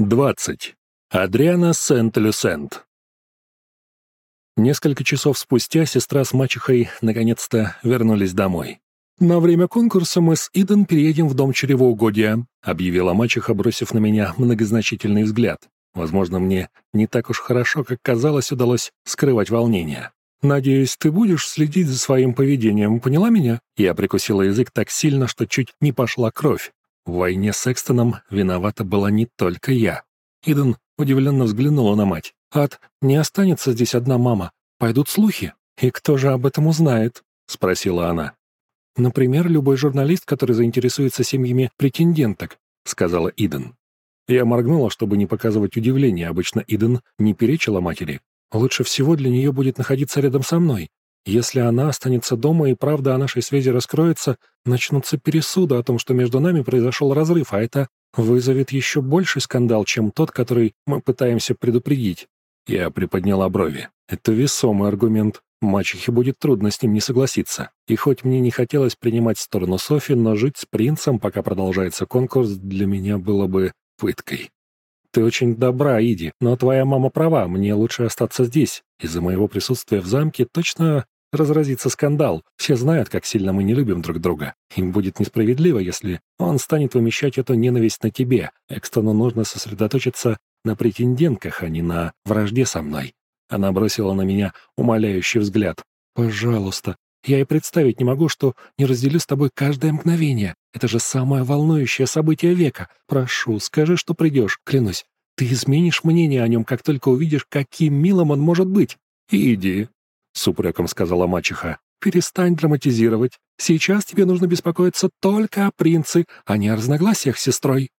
20. Адриана Сент-Люсент. Несколько часов спустя сестра с мачехой наконец-то вернулись домой. «На время конкурса мы с Иден переедем в дом чревоугодия», объявила мачеха, бросив на меня многозначительный взгляд. Возможно, мне не так уж хорошо, как казалось, удалось скрывать волнение. «Надеюсь, ты будешь следить за своим поведением, поняла меня?» Я прикусила язык так сильно, что чуть не пошла кровь. В войне с Экстоном виновата была не только я. Иден удивленно взглянула на мать. «Ад, не останется здесь одна мама. Пойдут слухи. И кто же об этом узнает?» — спросила она. «Например, любой журналист, который заинтересуется семьями претенденток», — сказала Иден. Я моргнула, чтобы не показывать удивление. Обычно Иден не перечила матери. Лучше всего для нее будет находиться рядом со мной. Если она останется дома и правда о нашей связи раскроется, начнутся пересуды о том, что между нами произошел разрыв, а это вызовет еще больший скандал, чем тот, который мы пытаемся предупредить. Я приподняла брови. Это весомый аргумент. Мачехе будет трудно с ним не согласиться. И хоть мне не хотелось принимать сторону Софи, но жить с принцем, пока продолжается конкурс, для меня было бы пыткой. «Ты очень добра, Иди, но твоя мама права, мне лучше остаться здесь. Из-за моего присутствия в замке точно разразится скандал. Все знают, как сильно мы не любим друг друга. Им будет несправедливо, если он станет вымещать эту ненависть на тебе. Экстону нужно сосредоточиться на претендентках, а не на вражде со мной». Она бросила на меня умоляющий взгляд. «Пожалуйста, я и представить не могу, что не разделю с тобой каждое мгновение. Это же самое волнующее событие века. Прошу, скажи, что придешь, клянусь. Ты изменишь мнение о нем, как только увидишь, каким милым он может быть. Иди, — с упреком сказала мачеха. «Перестань драматизировать. Сейчас тебе нужно беспокоиться только о принце, а не о разногласиях с сестрой».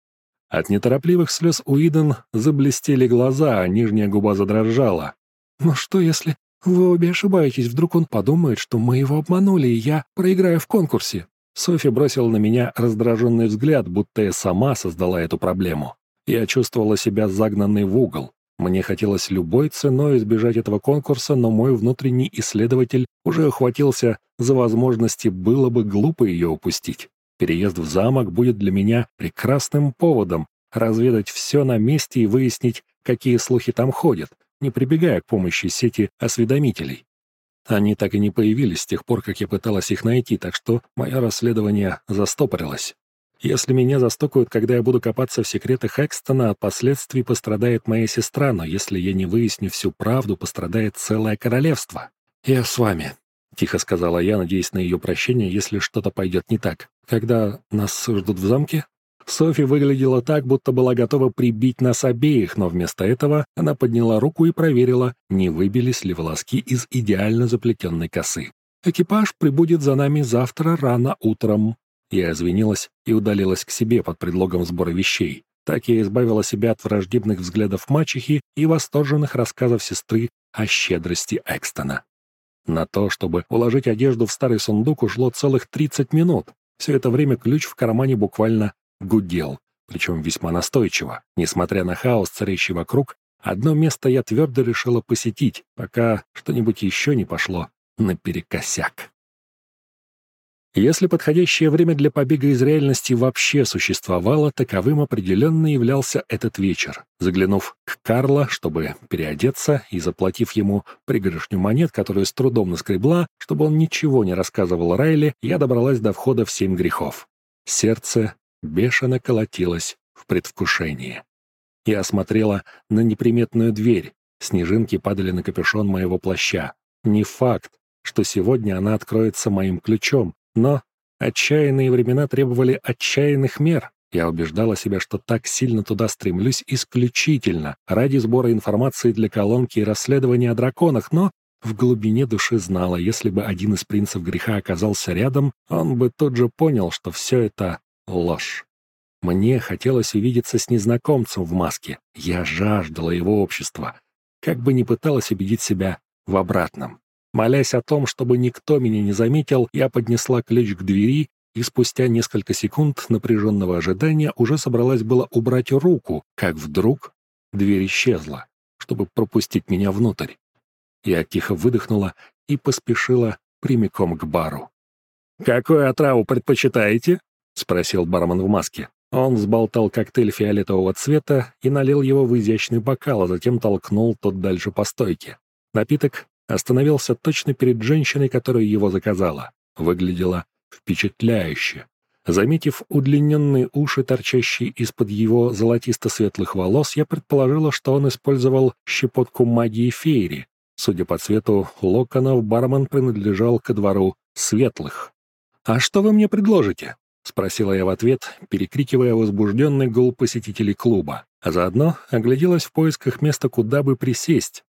От неторопливых слез Уидон заблестели глаза, а нижняя губа задрожала. «Но что, если вы обе ошибаетесь? Вдруг он подумает, что мы его обманули, и я проиграю в конкурсе?» Софи бросила на меня раздраженный взгляд, будто я сама создала эту проблему. Я чувствовала себя загнанной в угол. Мне хотелось любой ценой избежать этого конкурса, но мой внутренний исследователь уже охватился за возможности, было бы глупо ее упустить. Переезд в замок будет для меня прекрасным поводом разведать все на месте и выяснить, какие слухи там ходят, не прибегая к помощи сети осведомителей. Они так и не появились с тех пор, как я пыталась их найти, так что мое расследование застопорилось. Если меня застукают, когда я буду копаться в секретах Экстона, от последствий пострадает моя сестра, но если я не выясню всю правду, пострадает целое королевство. «Я с вами», — тихо сказала я, надеясь на ее прощение, если что-то пойдет не так. «Когда нас ждут в замке?» Софи выглядела так, будто была готова прибить нас обеих, но вместо этого она подняла руку и проверила, не выбились ли волоски из идеально заплетенной косы. «Экипаж прибудет за нами завтра рано утром», я извинилась и удалилась к себе под предлогом сбора вещей. Так я избавила себя от враждебных взглядов мачехи и восторженных рассказов сестры о щедрости Экстона. На то, чтобы уложить одежду в старый сундук, ушло целых 30 минут. Все это время ключ в кармане буквально гудел, причем весьма настойчиво. Несмотря на хаос, царящий вокруг, одно место я твердо решила посетить, пока что-нибудь еще не пошло наперекосяк. Если подходящее время для побега из реальности вообще существовало, таковым определенно являлся этот вечер. Заглянув к Карло, чтобы переодеться, и заплатив ему пригоршню монет, которую с трудом наскребла, чтобы он ничего не рассказывал Райли, я добралась до входа в семь грехов. Сердце бешено колотилось в предвкушении. Я осмотрела на неприметную дверь. Снежинки падали на капюшон моего плаща. Не факт, что сегодня она откроется моим ключом, но отчаянные времена требовали отчаянных мер. Я убеждала себя, что так сильно туда стремлюсь исключительно ради сбора информации для колонки и расследования о драконах, но в глубине души знала, если бы один из принцев греха оказался рядом, он бы тут же понял, что все это ложь. Мне хотелось увидеться с незнакомцем в маске. Я жаждала его общества. Как бы ни пыталась убедить себя в обратном. Молясь о том, чтобы никто меня не заметил, я поднесла ключ к двери и спустя несколько секунд напряженного ожидания уже собралась было убрать руку, как вдруг дверь исчезла, чтобы пропустить меня внутрь. Я тихо выдохнула и поспешила прямиком к бару. «Какую отраву предпочитаете?» — спросил бармен в маске. Он взболтал коктейль фиолетового цвета и налил его в изящный бокал, а затем толкнул тот дальше по стойке. Напиток остановился точно перед женщиной, которая его заказала. Выглядело впечатляюще. Заметив удлиненные уши, торчащие из-под его золотисто-светлых волос, я предположила, что он использовал щепотку магии феери. Судя по цвету локонов, бармен принадлежал ко двору светлых. «А что вы мне предложите?» — спросила я в ответ, перекрикивая возбужденный гул посетителей клуба, а заодно огляделась в поисках места, куда бы присесть.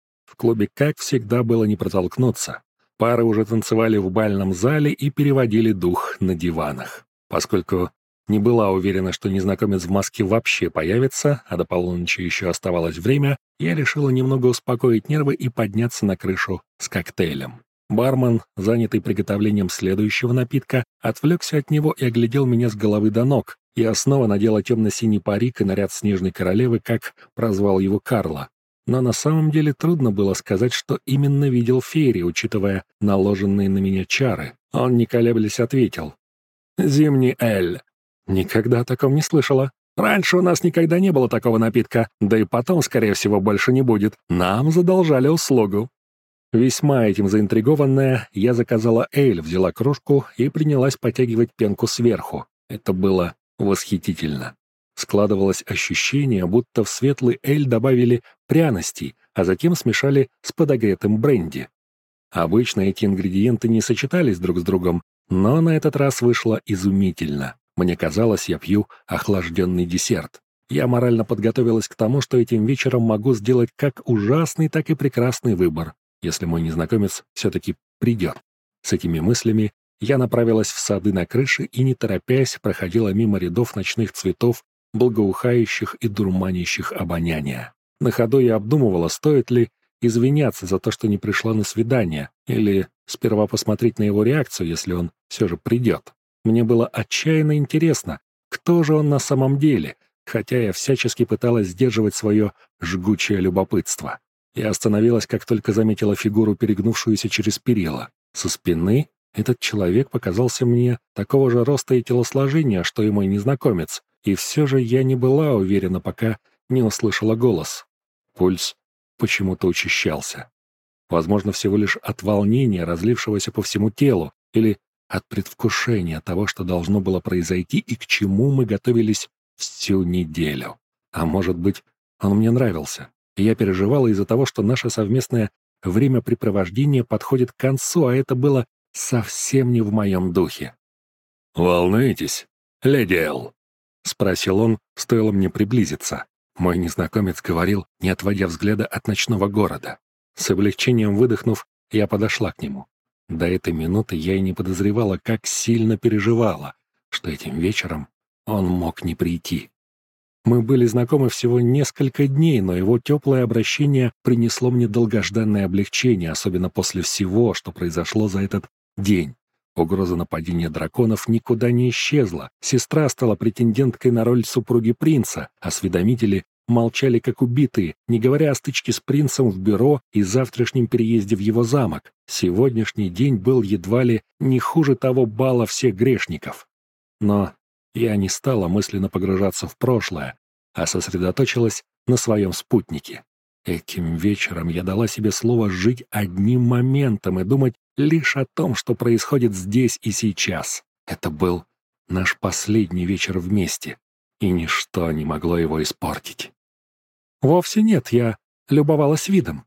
Клубе, как всегда, было не протолкнуться. Пары уже танцевали в бальном зале и переводили дух на диванах. Поскольку не была уверена, что незнакомец в маске вообще появится, а до полуночи еще оставалось время, я решила немного успокоить нервы и подняться на крышу с коктейлем. Бармен, занятый приготовлением следующего напитка, отвлекся от него и оглядел меня с головы до ног. Я снова надела темно-синий парик и наряд снежной королевы, как прозвал его Карла. Но на самом деле трудно было сказать, что именно видел Фейри, учитывая наложенные на меня чары. Он, не колеблясь, ответил. «Зимний Эль». Никогда о таком не слышала. Раньше у нас никогда не было такого напитка, да и потом, скорее всего, больше не будет. Нам задолжали услугу. Весьма этим заинтригованная, я заказала Эль, взяла кружку и принялась потягивать пенку сверху. Это было восхитительно. Складывалось ощущение, будто в светлый эль добавили пряностей, а затем смешали с подогретым бренди. Обычно эти ингредиенты не сочетались друг с другом, но на этот раз вышло изумительно. Мне казалось, я пью охлажденный десерт. Я морально подготовилась к тому, что этим вечером могу сделать как ужасный, так и прекрасный выбор, если мой незнакомец все-таки придет. С этими мыслями я направилась в сады на крыше и, не торопясь, проходила мимо рядов ночных цветов благоухающих и дурманящих обоняния. На ходу я обдумывала, стоит ли извиняться за то, что не пришла на свидание, или сперва посмотреть на его реакцию, если он все же придет. Мне было отчаянно интересно, кто же он на самом деле, хотя я всячески пыталась сдерживать свое жгучее любопытство. Я остановилась, как только заметила фигуру, перегнувшуюся через перила. Со спины этот человек показался мне такого же роста и телосложения, что и мой незнакомец, и все же я не была уверена, пока не услышала голос. Пульс почему-то учащался. Возможно, всего лишь от волнения, разлившегося по всему телу, или от предвкушения того, что должно было произойти и к чему мы готовились всю неделю. А может быть, он мне нравился, и я переживала из-за того, что наше совместное времяпрепровождение подходит к концу, а это было совсем не в моем духе. «Волнуетесь, леди Эл?» — спросил он, стоило мне приблизиться. Мой незнакомец говорил, не отводя взгляда от ночного города. С облегчением выдохнув, я подошла к нему. До этой минуты я и не подозревала, как сильно переживала, что этим вечером он мог не прийти. Мы были знакомы всего несколько дней, но его теплое обращение принесло мне долгожданное облегчение, особенно после всего, что произошло за этот день. Угроза нападения драконов никуда не исчезла. Сестра стала претенденткой на роль супруги принца. Осведомители молчали как убитые, не говоря о стычке с принцем в бюро и завтрашнем переезде в его замок. Сегодняшний день был едва ли не хуже того бала всех грешников. Но я не стала мысленно погружаться в прошлое, а сосредоточилась на своем спутнике. Этим вечером я дала себе слово жить одним моментом и думать лишь о том, что происходит здесь и сейчас. Это был наш последний вечер вместе, и ничто не могло его испортить. Вовсе нет, я любовалась видом.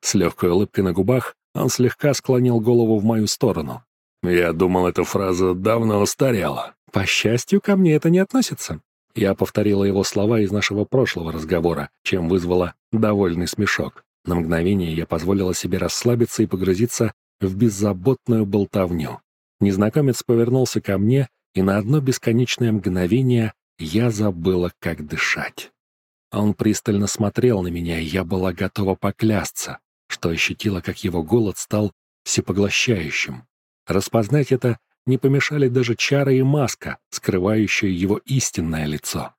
С легкой улыбкой на губах он слегка склонил голову в мою сторону. Я думал, эта фраза давно устарела. По счастью, ко мне это не относится. Я повторила его слова из нашего прошлого разговора, чем вызвала довольный смешок. На мгновение я позволила себе расслабиться и погрузиться в беззаботную болтовню. Незнакомец повернулся ко мне, и на одно бесконечное мгновение я забыла, как дышать. Он пристально смотрел на меня, и я была готова поклясться, что ощутила, как его голод стал всепоглощающим. Распознать это не помешали даже чары и маска, скрывающая его истинное лицо.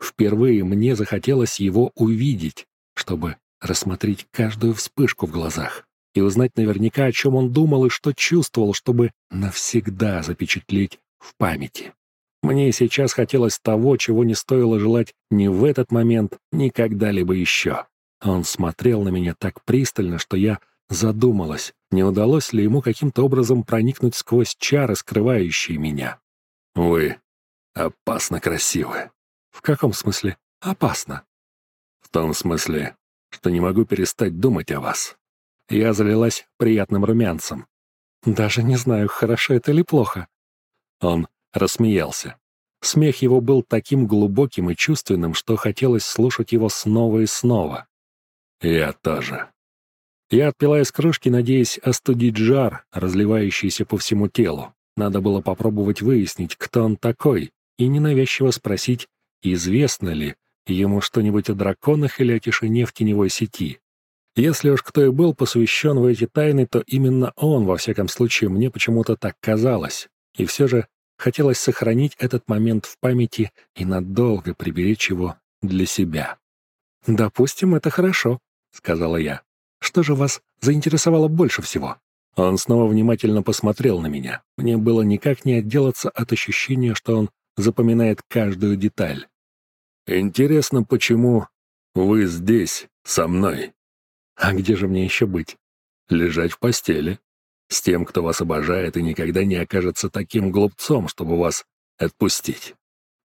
Впервые мне захотелось его увидеть, чтобы рассмотреть каждую вспышку в глазах и узнать наверняка, о чем он думал и что чувствовал, чтобы навсегда запечатлеть в памяти. Мне сейчас хотелось того, чего не стоило желать ни в этот момент, ни когда-либо еще. Он смотрел на меня так пристально, что я задумалась, не удалось ли ему каким-то образом проникнуть сквозь чары, скрывающие меня. «Вы опасно красивы». «В каком смысле опасно?» «В том смысле, что не могу перестать думать о вас». Я залилась приятным румянцем. «Даже не знаю, хорошо это или плохо». Он рассмеялся. Смех его был таким глубоким и чувственным, что хотелось слушать его снова и снова. «Я тоже». Я отпила из кружки, надеясь остудить жар, разливающийся по всему телу. Надо было попробовать выяснить, кто он такой, и ненавязчиво спросить, известно ли ему что-нибудь о драконах или о тишине в теневой сети. Если уж кто и был посвящен в эти тайны, то именно он, во всяком случае, мне почему-то так казалось. И все же хотелось сохранить этот момент в памяти и надолго приберечь его для себя. «Допустим, это хорошо», — сказала я. «Что же вас заинтересовало больше всего?» Он снова внимательно посмотрел на меня. Мне было никак не отделаться от ощущения, что он запоминает каждую деталь. «Интересно, почему вы здесь, со мной?» «А где же мне еще быть?» «Лежать в постели. С тем, кто вас обожает и никогда не окажется таким глупцом, чтобы вас отпустить.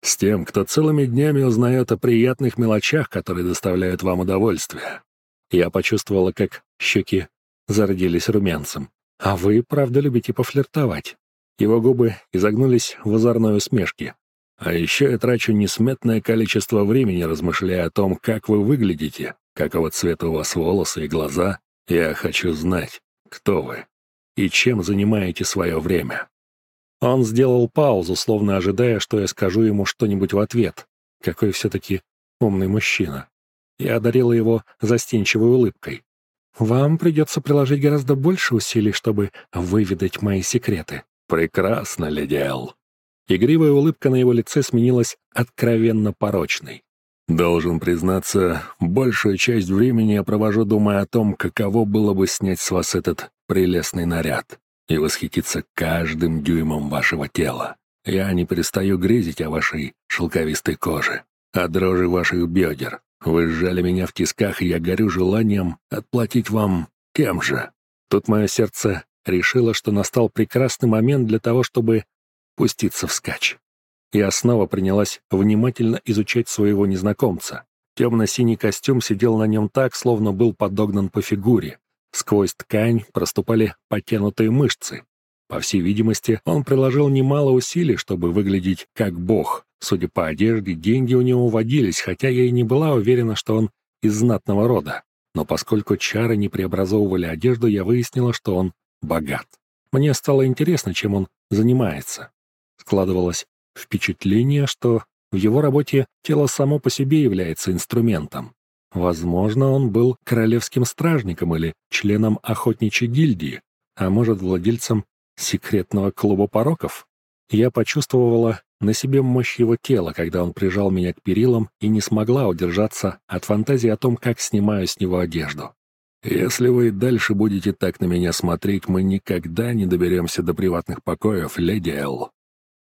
С тем, кто целыми днями узнает о приятных мелочах, которые доставляют вам удовольствие. Я почувствовала, как щеки зародились румянцем. «А вы, правда, любите пофлиртовать?» Его губы изогнулись в озорной усмешке. «А еще я трачу несметное количество времени, размышляя о том, как вы выглядите, какого цвета у вас волосы и глаза. Я хочу знать, кто вы и чем занимаете свое время». Он сделал паузу, словно ожидая, что я скажу ему что-нибудь в ответ. Какой все-таки умный мужчина. Я одарила его застенчивой улыбкой. «Вам придется приложить гораздо больше усилий, чтобы выведать мои секреты». «Прекрасно, леди Эл». Игривая улыбка на его лице сменилась откровенно порочной. «Должен признаться, большую часть времени я провожу, думая о том, каково было бы снять с вас этот прелестный наряд и восхититься каждым дюймом вашего тела. Я не перестаю грезить о вашей шелковистой коже, о дрожи ваших бедер, вы сжали меня в тисках, и я горю желанием отплатить вам тем же. Тут мое сердце решило, что настал прекрасный момент для того, чтобы пуститься вскачь. Я снова принялась внимательно изучать своего незнакомца. Темно-синий костюм сидел на нем так, словно был подогнан по фигуре. Сквозь ткань проступали потянутые мышцы. По всей видимости, он приложил немало усилий, чтобы выглядеть как бог, Судя по одежде, деньги у него водились, хотя я и не была уверена, что он из знатного рода. Но поскольку чары не преобразовывали одежду, я выяснила, что он богат. Мне стало интересно, чем он занимается. Складывалось впечатление, что в его работе тело само по себе является инструментом. Возможно, он был королевским стражником или членом охотничьей гильдии, а может, владельцем секретного клуба пороков. Я почувствовала на себе мощь его тела, когда он прижал меня к перилам и не смогла удержаться от фантазии о том, как снимаю с него одежду. «Если вы дальше будете так на меня смотреть, мы никогда не доберемся до приватных покоев, леди Эл».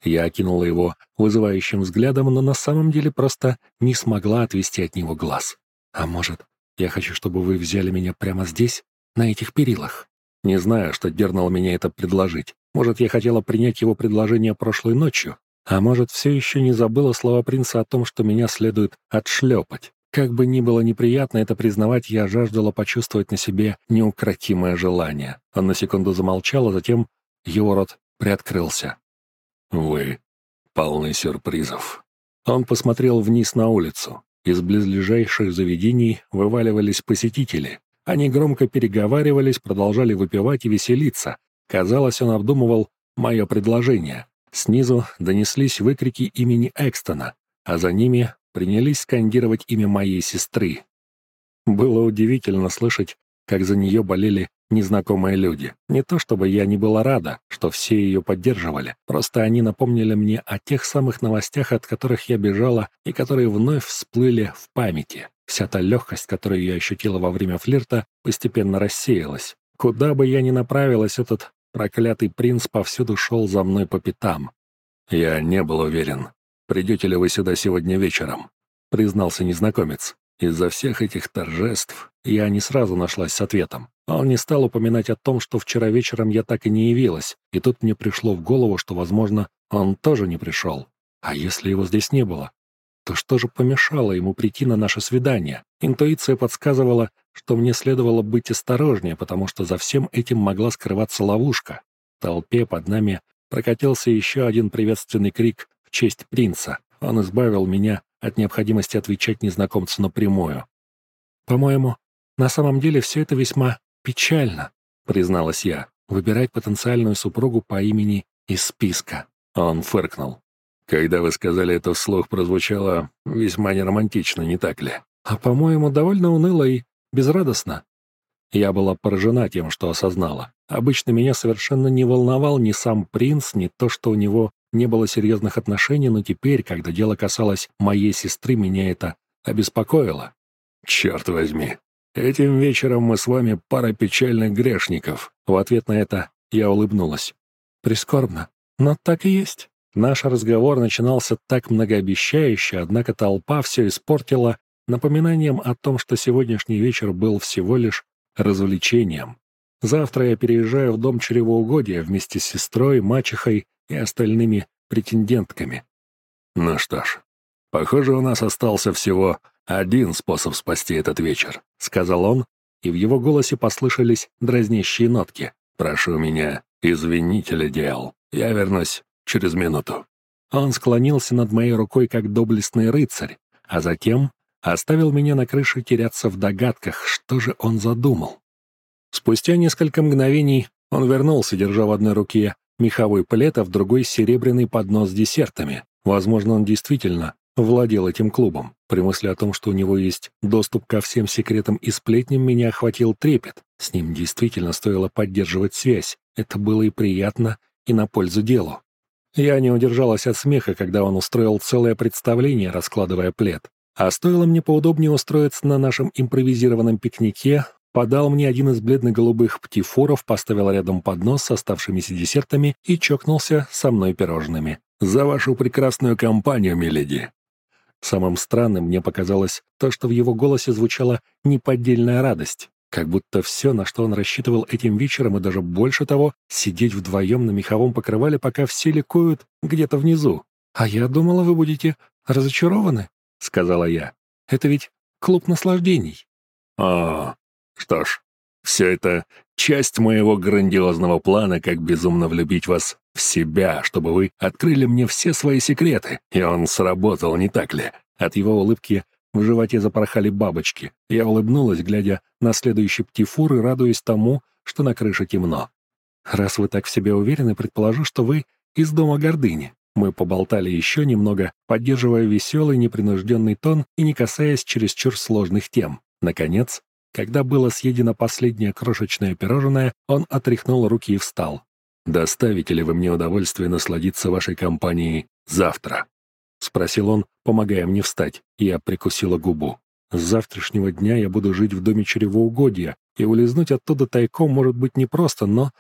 Я окинула его вызывающим взглядом, но на самом деле просто не смогла отвести от него глаз. «А может, я хочу, чтобы вы взяли меня прямо здесь, на этих перилах?» Не знаю, что дернуло меня это предложить. Может, я хотела принять его предложение прошлой ночью, а может, все еще не забыла слова принца о том, что меня следует отшлепать. Как бы ни было неприятно это признавать, я жаждала почувствовать на себе неукротимое желание. Он на секунду замолчал, а затем его рот приоткрылся. «Вы полны сюрпризов». Он посмотрел вниз на улицу. Из близлежащих заведений вываливались посетители. Они громко переговаривались, продолжали выпивать и веселиться. Казалось, он обдумывал мое предложение. Снизу донеслись выкрики имени Экстона, а за ними принялись скандировать имя моей сестры. Было удивительно слышать, как за нее болели незнакомые люди. Не то чтобы я не была рада, что все ее поддерживали, просто они напомнили мне о тех самых новостях, от которых я бежала и которые вновь всплыли в памяти. Вся та легкость, которую я ощутила во время флирта, постепенно рассеялась. Куда бы я ни направилась, этот Проклятый принц повсюду шел за мной по пятам. «Я не был уверен, придете ли вы сюда сегодня вечером», — признался незнакомец. Из-за всех этих торжеств я не сразу нашлась с ответом. Он не стал упоминать о том, что вчера вечером я так и не явилась, и тут мне пришло в голову, что, возможно, он тоже не пришел. А если его здесь не было? То что же помешало ему прийти на наше свидание? Интуиция подсказывала, что мне следовало быть осторожнее, потому что за всем этим могла скрываться ловушка. В толпе под нами прокатился еще один приветственный крик в честь принца. Он избавил меня от необходимости отвечать незнакомцу напрямую. «По-моему, на самом деле все это весьма печально», — призналась я, «выбирать потенциальную супругу по имени из списка». Он фыркнул. Когда вы сказали это вслух, прозвучало весьма неромантично, не так ли? А, по-моему, довольно уныло и безрадостно. Я была поражена тем, что осознала. Обычно меня совершенно не волновал ни сам принц, ни то, что у него не было серьезных отношений, но теперь, когда дело касалось моей сестры, меня это обеспокоило. «Черт возьми, этим вечером мы с вами пара печальных грешников». В ответ на это я улыбнулась. «Прискорбно, но так и есть». Наш разговор начинался так многообещающе, однако толпа все испортила напоминанием о том, что сегодняшний вечер был всего лишь развлечением. Завтра я переезжаю в дом чревоугодия вместе с сестрой, мачехой и остальными претендентками. Ну что ж, похоже, у нас остался всего один способ спасти этот вечер, сказал он, и в его голосе послышались дразнящие нотки. Прошу меня, извините, леди Я вернусь через минуту». Он склонился над моей рукой, как доблестный рыцарь, а затем оставил меня на крыше теряться в догадках, что же он задумал. Спустя несколько мгновений он вернулся, держа в одной руке меховой плед, а в другой серебряный поднос с десертами. Возможно, он действительно владел этим клубом. При мысли о том, что у него есть доступ ко всем секретам и сплетням, меня охватил трепет. С ним действительно стоило поддерживать связь. Это было и приятно, и на пользу делу. Я не удержалась от смеха, когда он устроил целое представление, раскладывая плед. А стоило мне поудобнее устроиться на нашем импровизированном пикнике, подал мне один из бледно-голубых птифоров, поставил рядом поднос с оставшимися десертами и чокнулся со мной пирожными. «За вашу прекрасную компанию, миледи!» Самым странным мне показалось то, что в его голосе звучала неподдельная радость. Как будто все, на что он рассчитывал этим вечером, и даже больше того, сидеть вдвоем на меховом покрывале, пока все ликуют где-то внизу. «А я думала, вы будете разочарованы», — сказала я. «Это ведь клуб наслаждений». «О, что ж, все это часть моего грандиозного плана, как безумно влюбить вас в себя, чтобы вы открыли мне все свои секреты. И он сработал, не так ли?» От его улыбки в животе запорхали бабочки. Я улыбнулась, глядя на следующий птифур и радуясь тому, что на крыше темно. «Раз вы так в себе уверены, предположу, что вы из дома гордыни». Мы поболтали еще немного, поддерживая веселый, непринужденный тон и не касаясь чересчур сложных тем. Наконец, когда было съедено последнее крошечное пирожное, он отряхнул руки и встал. «Доставите ли вы мне удовольствие насладиться вашей компанией завтра?» — спросил он, помогая мне встать. Я прикусила губу. С завтрашнего дня я буду жить в доме чревоугодия, и улизнуть оттуда тайком может быть непросто, но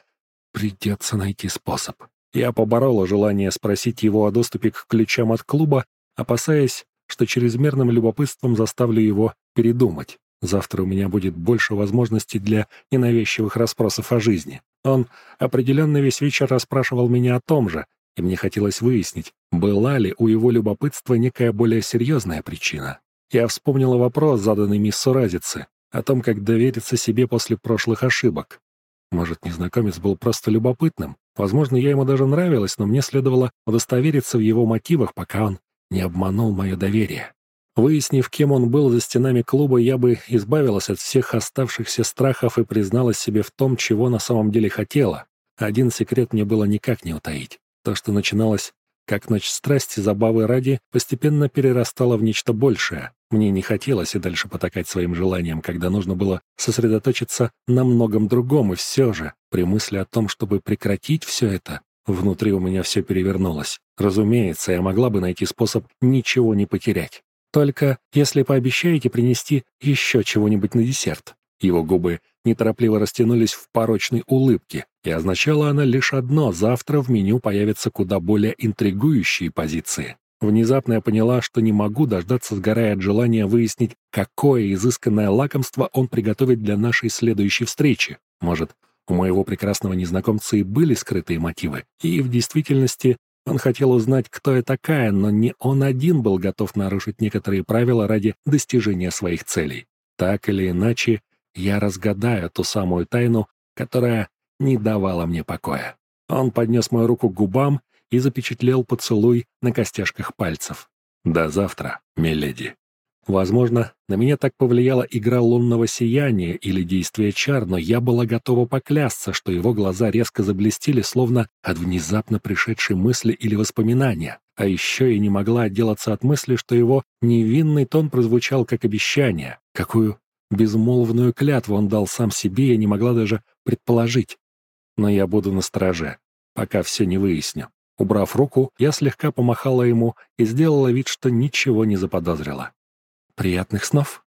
придется найти способ. Я поборола желание спросить его о доступе к ключам от клуба, опасаясь, что чрезмерным любопытством заставлю его передумать. Завтра у меня будет больше возможностей для ненавязчивых расспросов о жизни. Он определенно весь вечер расспрашивал меня о том же, и мне хотелось выяснить, была ли у его любопытства некая более серьезная причина. Я вспомнила вопрос, заданный мисс Суразице, о том, как довериться себе после прошлых ошибок. Может, незнакомец был просто любопытным. Возможно, я ему даже нравилась, но мне следовало удостовериться в его мотивах, пока он не обманул мое доверие. Выяснив, кем он был за стенами клуба, я бы избавилась от всех оставшихся страхов и призналась себе в том, чего на самом деле хотела. Один секрет мне было никак не утаить. То, что начиналось как ночь страсти, забавы ради, постепенно перерастало в нечто большее. Мне не хотелось и дальше потакать своим желаниям, когда нужно было сосредоточиться на многом другом, и все же, при мысли о том, чтобы прекратить все это, внутри у меня все перевернулось. Разумеется, я могла бы найти способ ничего не потерять. Только если пообещаете принести еще чего-нибудь на десерт. Его губы неторопливо растянулись в порочной улыбке, и означала она лишь одно — завтра в меню появятся куда более интригующие позиции. Внезапно я поняла, что не могу дождаться, сгорая от желания выяснить, какое изысканное лакомство он приготовит для нашей следующей встречи. Может, у моего прекрасного незнакомца и были скрытые мотивы, и в действительности он хотел узнать, кто я такая, но не он один был готов нарушить некоторые правила ради достижения своих целей. Так или иначе, я разгадаю ту самую тайну, которая не давала мне покоя. Он поднес мою руку к губам и запечатлел поцелуй на костяшках пальцев. «До завтра, миледи». Возможно, на меня так повлияла игра лунного сияния или действие чар, но я была готова поклясться, что его глаза резко заблестели, словно от внезапно пришедшей мысли или воспоминания. А еще я не могла отделаться от мысли, что его невинный тон прозвучал как обещание. Какую безмолвную клятву он дал сам себе, я не могла даже предположить. Но я буду на страже, пока все не выясню. Убрав руку, я слегка помахала ему и сделала вид, что ничего не заподозрила. «Приятных снов!»